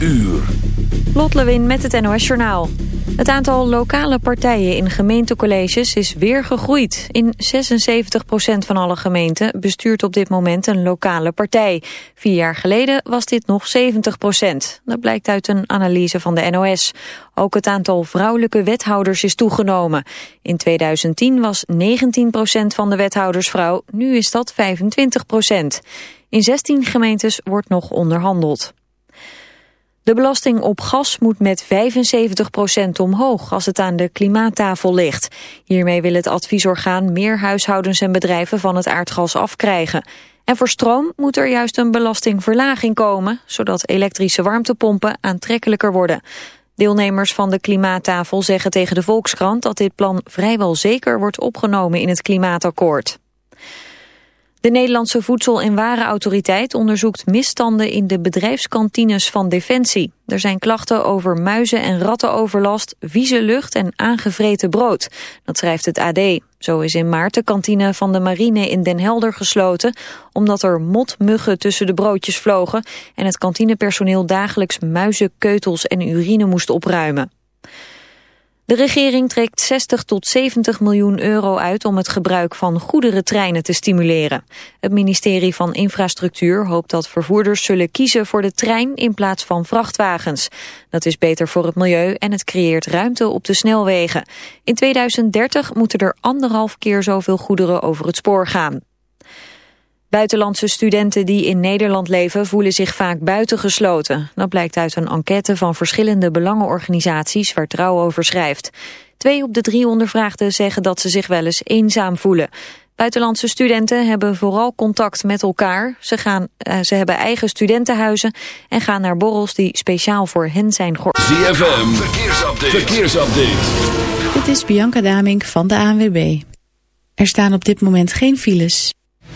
uur. Lot Lewin met het NOS Journaal. Het aantal lokale partijen in gemeentecolleges is weer gegroeid. In 76% van alle gemeenten bestuurt op dit moment een lokale partij. Vier jaar geleden was dit nog 70% Dat blijkt uit een analyse van de NOS. Ook het aantal vrouwelijke wethouders is toegenomen. In 2010 was 19% van de wethouders vrouw, nu is dat 25% In 16 gemeentes wordt nog onderhandeld. De belasting op gas moet met 75% omhoog als het aan de klimaattafel ligt. Hiermee wil het adviesorgaan meer huishoudens en bedrijven van het aardgas afkrijgen. En voor stroom moet er juist een belastingverlaging komen, zodat elektrische warmtepompen aantrekkelijker worden. Deelnemers van de klimaattafel zeggen tegen de Volkskrant dat dit plan vrijwel zeker wordt opgenomen in het klimaatakkoord. De Nederlandse Voedsel- en Warenautoriteit onderzoekt misstanden in de bedrijfskantines van Defensie. Er zijn klachten over muizen- en rattenoverlast, vieze lucht en aangevreten brood. Dat schrijft het AD. Zo is in maart de kantine van de marine in Den Helder gesloten... omdat er motmuggen tussen de broodjes vlogen... en het kantinepersoneel dagelijks muizen, keutels en urine moest opruimen. De regering trekt 60 tot 70 miljoen euro uit om het gebruik van goederentreinen te stimuleren. Het ministerie van Infrastructuur hoopt dat vervoerders zullen kiezen voor de trein in plaats van vrachtwagens. Dat is beter voor het milieu en het creëert ruimte op de snelwegen. In 2030 moeten er anderhalf keer zoveel goederen over het spoor gaan. Buitenlandse studenten die in Nederland leven voelen zich vaak buitengesloten. Dat blijkt uit een enquête van verschillende belangenorganisaties waar Trouw over schrijft. Twee op de drie ondervraagden zeggen dat ze zich wel eens eenzaam voelen. Buitenlandse studenten hebben vooral contact met elkaar. Ze, gaan, uh, ze hebben eigen studentenhuizen en gaan naar borrels die speciaal voor hen zijn georganiseerd. ZFM, verkeersupdate. verkeersupdate. Dit is Bianca Damink van de ANWB. Er staan op dit moment geen files.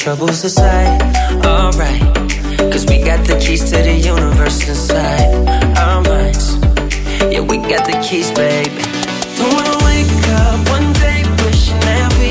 Troubles aside. Alright, cause we got the keys to the universe inside our minds. Yeah, we got the keys, baby. Don't wanna wake up one day wishing that we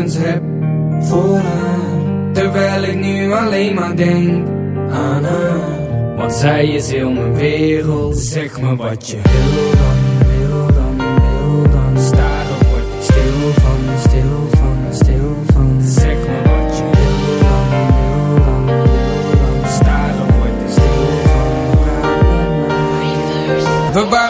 Gevoelens heb voor haar. Terwijl ik nu alleen maar denk aan haar. Want zij is heel mijn wereld. Zeg me wat je wil dan, wil dan, wil dan. Staren word ik stil van, stil van, stil van. Zeg me wat je wil dan, wil dan, wil dan. Staren word ik stil van. Waren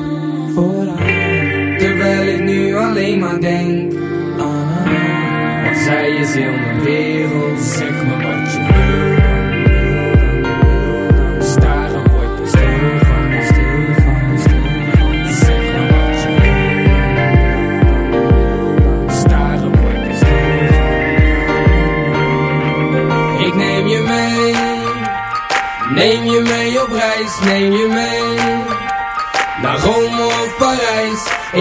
voor haar Terwijl ik nu alleen maar denk aan haar Want zij is heel mijn wereld. Zeg me wat je wil Neem je mee op reis, neem je mee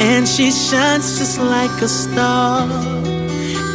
And she shines just like a star.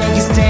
Make you stay.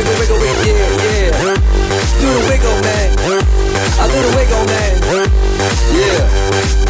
Wiggle, wiggle, wiggle, yeah, yeah. Do the wiggle, man. I do the wiggle, man. Yeah.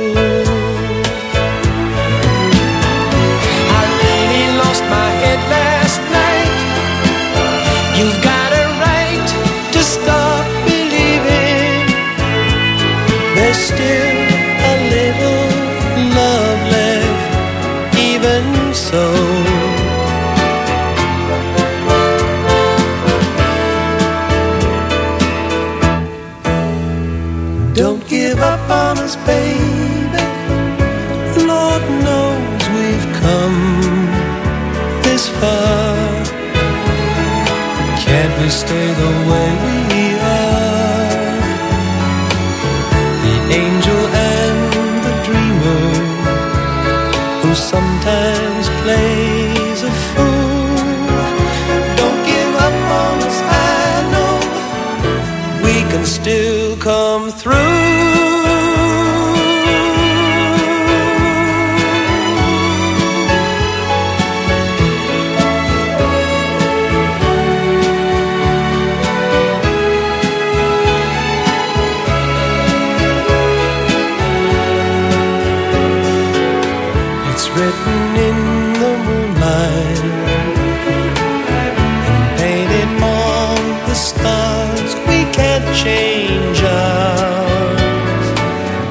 words, we can't change ours.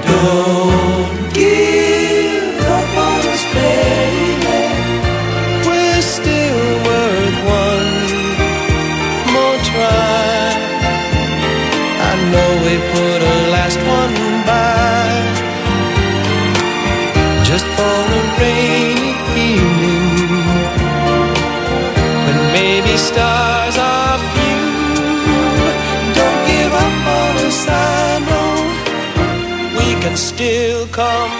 Don't give up on us, baby. We're still worth one more try. I know we put a last one by just for a rainy evening, but maybe stars. can still come.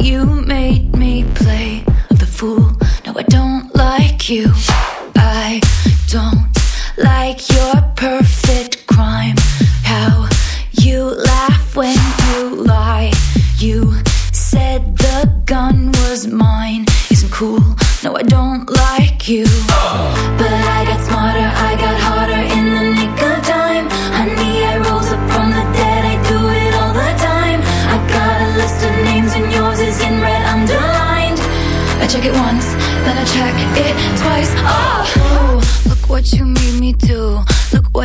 you made me play the fool. No, I don't like you. I don't like your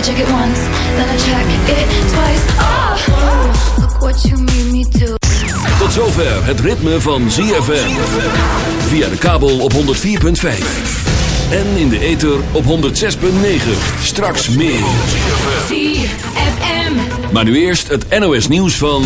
I check it once, then I check it twice. Oh, look what you made me do. Tot zover het ritme van ZFM. Via de kabel op 104.5. En in de ether op 106.9. Straks meer. ZFM. Maar nu eerst het NOS nieuws van...